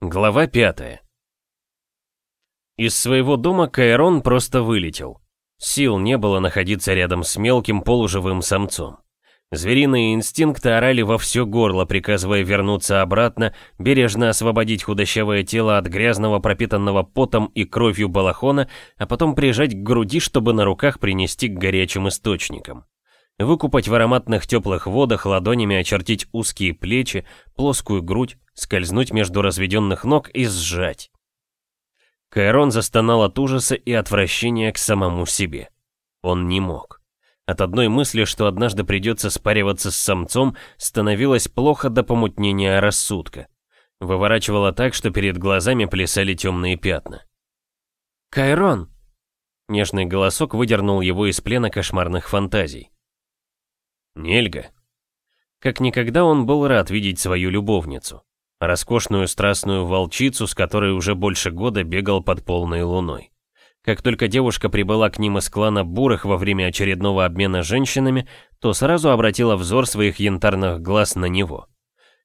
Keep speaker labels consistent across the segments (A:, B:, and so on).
A: Глава 5 Из своего дома Кайрон просто вылетел. Сил не было находиться рядом с мелким полуживым самцом. Звериные инстинкты орали во все горло, приказывая вернуться обратно, бережно освободить худощавое тело от грязного пропитанного потом и кровью балахона, а потом прижать к груди, чтобы на руках принести к горячим источникам. Выкупать в ароматных теплых водах, ладонями очертить узкие плечи, плоскую грудь, скользнуть между разведенных ног и сжать. Кайрон застонал от ужаса и отвращения к самому себе. Он не мог. От одной мысли, что однажды придется спариваться с самцом, становилось плохо до помутнения рассудка. Выворачивало так, что перед глазами плясали темные пятна. «Кайрон!» Нежный голосок выдернул его из плена кошмарных фантазий. Нельга. Как никогда он был рад видеть свою любовницу. Роскошную страстную волчицу, с которой уже больше года бегал под полной луной. Как только девушка прибыла к ним из клана Бурых во время очередного обмена женщинами, то сразу обратила взор своих янтарных глаз на него.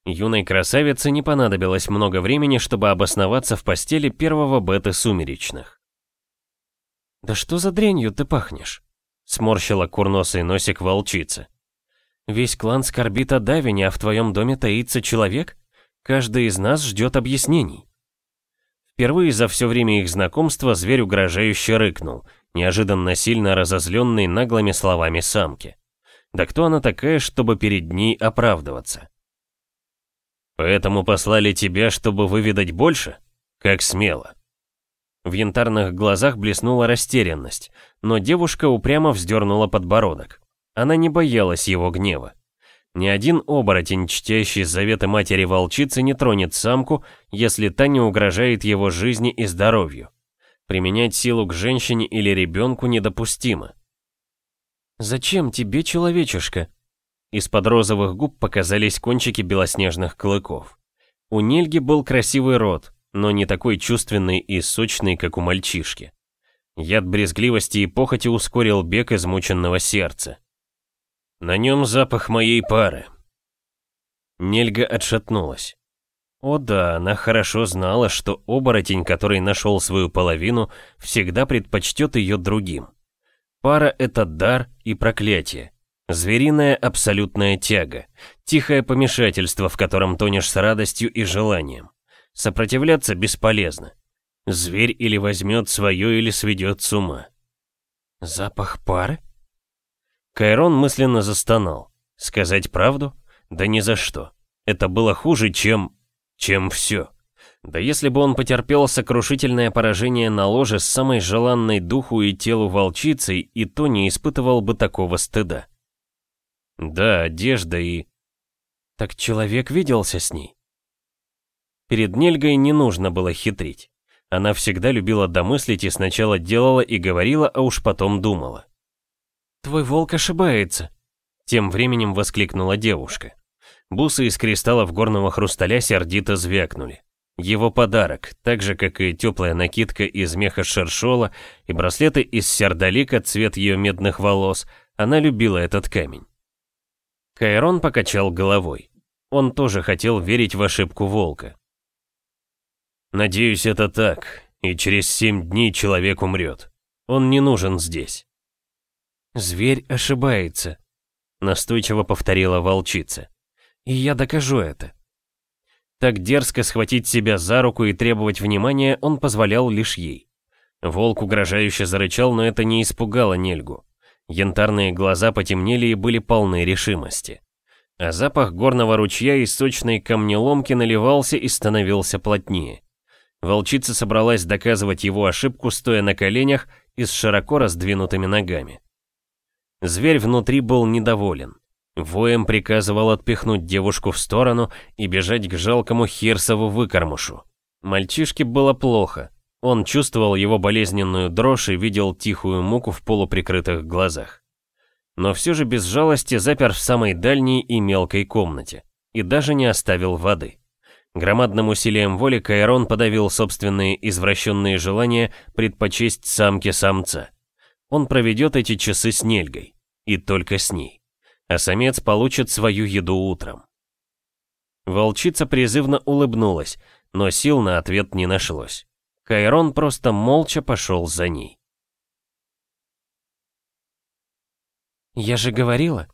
A: Юной красавице не понадобилось много времени, чтобы обосноваться в постели первого беты сумеречных. «Да что за дрянью ты пахнешь?» — сморщила курносый носик волчица. Весь клан скорбит о Давине, а в твоем доме таится человек? Каждый из нас ждет объяснений. Впервые за все время их знакомства зверь угрожающе рыкнул, неожиданно сильно разозленный наглыми словами самки. Да кто она такая, чтобы перед ней оправдываться? Поэтому послали тебя, чтобы выведать больше? Как смело. В янтарных глазах блеснула растерянность, но девушка упрямо вздернула подбородок. Она не боялась его гнева. Ни один оборотень, чтящий заветы матери-волчицы, не тронет самку, если та не угрожает его жизни и здоровью. Применять силу к женщине или ребенку недопустимо. «Зачем тебе, человечишка?» Из-под розовых губ показались кончики белоснежных клыков. У Нельги был красивый рот, но не такой чувственный и сочный, как у мальчишки. Яд брезгливости и похоти ускорил бег измученного сердца. На нем запах моей пары. Нельга отшатнулась. О да, она хорошо знала, что оборотень, который нашел свою половину, всегда предпочтет ее другим. Пара — это дар и проклятие. Звериная абсолютная тяга, тихое помешательство, в котором тонешь с радостью и желанием. Сопротивляться бесполезно. Зверь или возьмет свое, или сведет с ума. Запах пары? Кайрон мысленно застонал. Сказать правду? Да ни за что. Это было хуже, чем... чем все. Да если бы он потерпел сокрушительное поражение на ложе с самой желанной духу и телу волчицей, и то не испытывал бы такого стыда. Да, одежда и... Так человек виделся с ней? Перед Нельгой не нужно было хитрить. Она всегда любила домыслить и сначала делала и говорила, а уж потом думала. «Твой волк ошибается», — тем временем воскликнула девушка. Бусы из кристаллов горного хрусталя сердито звякнули. Его подарок, так же, как и теплая накидка из меха шершола и браслеты из сердолика, цвет ее медных волос, она любила этот камень. Кайрон покачал головой. Он тоже хотел верить в ошибку волка. «Надеюсь, это так, и через семь дней человек умрет. Он не нужен здесь». «Зверь ошибается», — настойчиво повторила волчица. «И я докажу это». Так дерзко схватить себя за руку и требовать внимания он позволял лишь ей. Волк угрожающе зарычал, но это не испугало Нельгу. Янтарные глаза потемнели и были полны решимости. А запах горного ручья и сочной камнеломки наливался и становился плотнее. Волчица собралась доказывать его ошибку, стоя на коленях и с широко раздвинутыми ногами. Зверь внутри был недоволен. Воем приказывал отпихнуть девушку в сторону и бежать к жалкому Хирсову выкормушу. Мальчишке было плохо. Он чувствовал его болезненную дрожь и видел тихую муку в полуприкрытых глазах. Но все же без жалости запер в самой дальней и мелкой комнате. И даже не оставил воды. Громадным усилием воли Кайрон подавил собственные извращенные желания предпочесть самке самца. Он проведет эти часы с Нельгой. И только с ней. А самец получит свою еду утром. Волчица призывно улыбнулась, но сил на ответ не нашлось. Кайрон просто молча пошел за ней.
B: «Я же говорила!»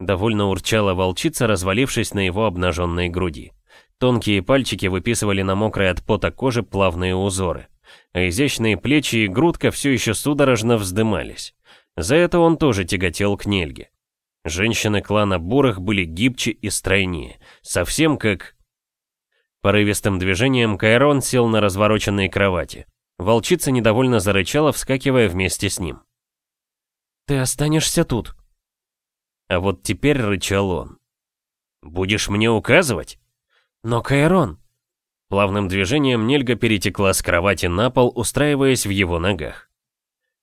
A: Довольно урчала волчица, развалившись на его обнаженной груди. Тонкие пальчики выписывали на мокрой от пота кожи плавные узоры. А изящные плечи и грудка все еще судорожно вздымались. За это он тоже тяготел к Нельге. Женщины клана Бурах были гибче и стройнее, совсем как... Порывистым движением Кайрон сел на развороченной кровати. Волчица недовольно зарычала, вскакивая вместе с ним.
B: «Ты останешься тут»,
A: а вот теперь рычал он. «Будешь мне указывать?»
B: «Но Кайрон...»
A: Плавным движением Нельга перетекла с кровати на пол, устраиваясь в его ногах.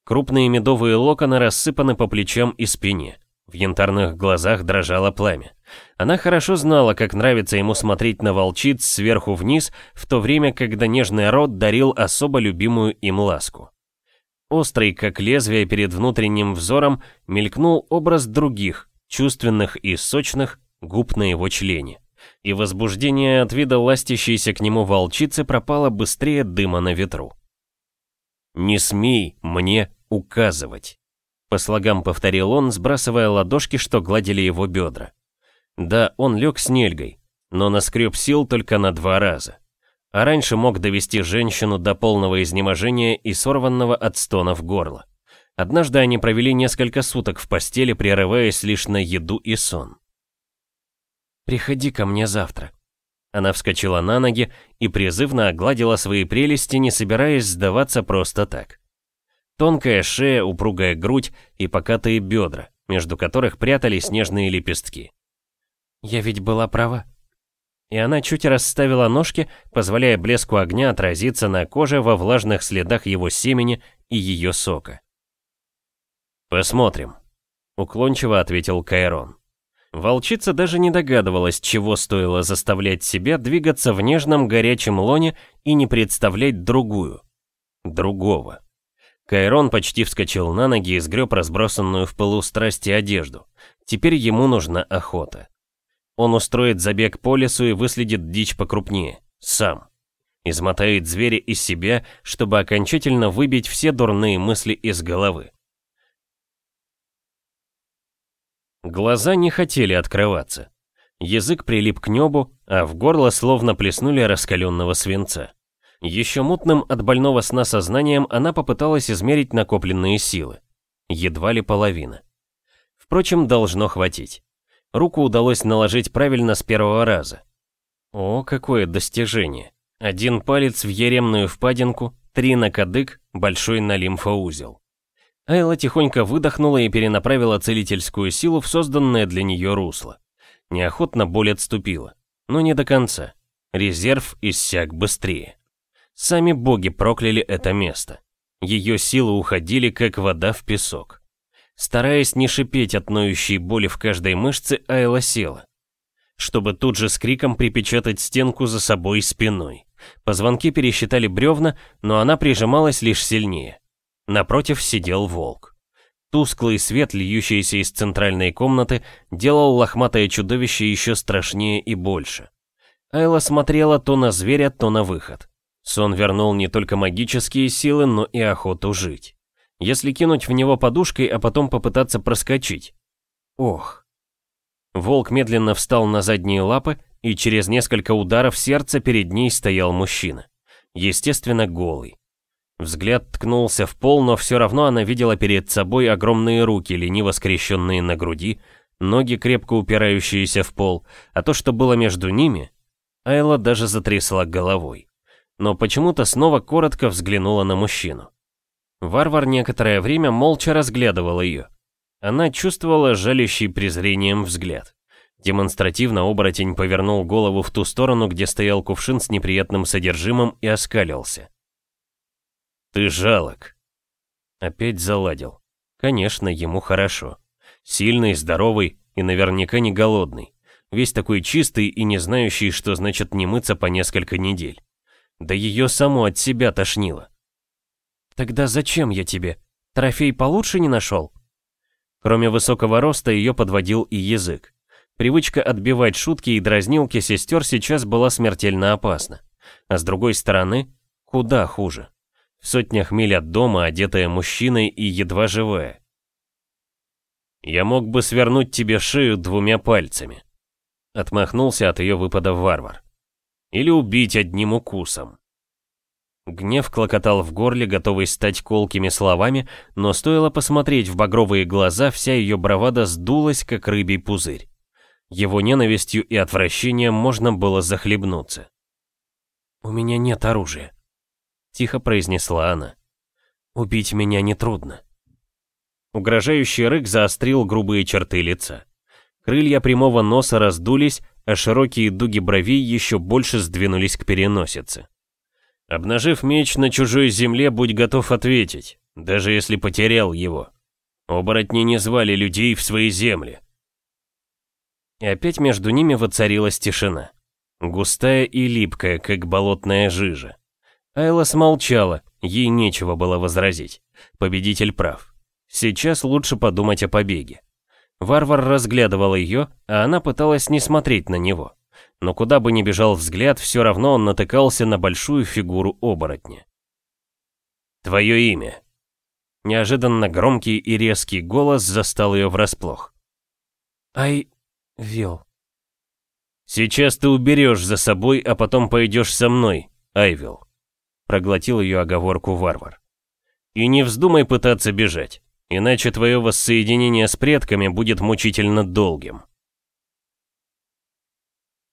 A: Крупные медовые локоны рассыпаны по плечам и спине. В янтарных глазах дрожало пламя. Она хорошо знала, как нравится ему смотреть на волчиц сверху вниз, в то время, когда нежный рот дарил особо любимую им ласку. Острый, как лезвие перед внутренним взором, мелькнул образ других, чувственных и сочных губ на его члене. И возбуждение от вида ластящейся к нему волчицы пропало быстрее дыма на ветру. «Не смей мне указывать», — по слогам повторил он, сбрасывая ладошки, что гладили его бедра. Да, он лег с Нельгой, но наскреб сил только на два раза. А раньше мог довести женщину до полного изнеможения и сорванного от стона в горло. Однажды они провели несколько суток в постели, прерываясь лишь на еду и сон.
B: «Приходи ко мне завтра».
A: Она вскочила на ноги и призывно огладила свои прелести, не собираясь сдаваться просто так. Тонкая шея, упругая грудь и покатые бедра, между которых прятались нежные лепестки.
B: «Я ведь была права».
A: И она чуть расставила ножки, позволяя блеску огня отразиться на коже во влажных следах его семени и ее сока. «Посмотрим», — уклончиво ответил Кайрон. Волчица даже не догадывалась, чего стоило заставлять себя двигаться в нежном горячем лоне и не представлять другую. Другого. Кайрон почти вскочил на ноги и сгреб разбросанную в пылу страсти одежду. Теперь ему нужна охота. Он устроит забег по лесу и выследит дичь покрупнее. Сам. Измотает зверя из себя, чтобы окончательно выбить все дурные мысли из головы. Глаза не хотели открываться. Язык прилип к небу, а в горло словно плеснули раскаленного свинца. Еще мутным от больного сна сознанием она попыталась измерить накопленные силы. Едва ли половина. Впрочем, должно хватить. Руку удалось наложить правильно с первого раза. О, какое достижение. Один палец в еремную впадинку, три на кадык, большой на лимфоузел. Айла тихонько выдохнула и перенаправила целительскую силу в созданное для нее русло. Неохотно боль отступила. Но не до конца. Резерв иссяк быстрее. Сами боги прокляли это место. Ее силы уходили, как вода в песок. Стараясь не шипеть от ноющей боли в каждой мышце, Айла села. Чтобы тут же с криком припечатать стенку за собой спиной. Позвонки пересчитали бревна, но она прижималась лишь сильнее. Напротив сидел волк. Тусклый свет, льющийся из центральной комнаты, делал лохматое чудовище еще страшнее и больше. Айла смотрела то на зверя, то на выход. Сон вернул не только магические силы, но и охоту жить. Если кинуть в него подушкой, а потом попытаться проскочить. Ох. Волк медленно встал на задние лапы, и через несколько ударов сердца перед ней стоял мужчина. Естественно, голый. Взгляд ткнулся в пол, но все равно она видела перед собой огромные руки, лениво скрещенные на груди, ноги, крепко упирающиеся в пол, а то, что было между ними, Айла даже затрясла головой. Но почему-то снова коротко взглянула на мужчину. Варвар некоторое время молча разглядывал ее. Она чувствовала жалящий презрением взгляд. Демонстративно оборотень повернул голову в ту сторону, где стоял кувшин с неприятным содержимым и оскалился. «Ты жалок». Опять заладил. Конечно, ему хорошо. Сильный, здоровый и наверняка не голодный. Весь такой чистый и не знающий, что значит не мыться по несколько недель. Да ее само от себя тошнило.
B: «Тогда зачем я тебе? Трофей получше не нашел?»
A: Кроме высокого роста ее подводил и язык. Привычка отбивать шутки и дразнилки сестер сейчас была смертельно опасна. А с другой стороны, куда хуже. В сотнях миль от дома, одетая мужчиной и едва живая. «Я мог бы свернуть тебе шею двумя пальцами», — отмахнулся от ее выпада варвар. «Или убить одним укусом». Гнев клокотал в горле, готовый стать колкими словами, но стоило посмотреть в багровые глаза, вся ее бравада сдулась, как рыбий пузырь. Его ненавистью и отвращением можно было захлебнуться.
B: «У меня нет оружия», — тихо произнесла она. «Убить меня нетрудно».
A: Угрожающий рык заострил грубые черты лица. Крылья прямого носа раздулись, а широкие дуги бровей еще больше сдвинулись к переносице. Обнажив меч на чужой земле, будь готов ответить, даже если потерял его. Оборотни не звали людей в свои земли. И опять между ними воцарилась тишина. Густая и липкая, как болотная жижа. Айла смолчала, ей нечего было возразить. Победитель прав. Сейчас лучше подумать о побеге. Варвар разглядывал ее, а она пыталась не смотреть на него но куда бы ни бежал взгляд, все равно он натыкался на большую фигуру оборотня. «Твое имя?» Неожиданно громкий и резкий голос застал ее врасплох.
B: «Ай... Вил».
A: «Сейчас ты уберешь за собой, а потом пойдешь со мной, Айвил», проглотил ее оговорку варвар. «И не вздумай пытаться бежать, иначе твое воссоединение с предками будет мучительно долгим».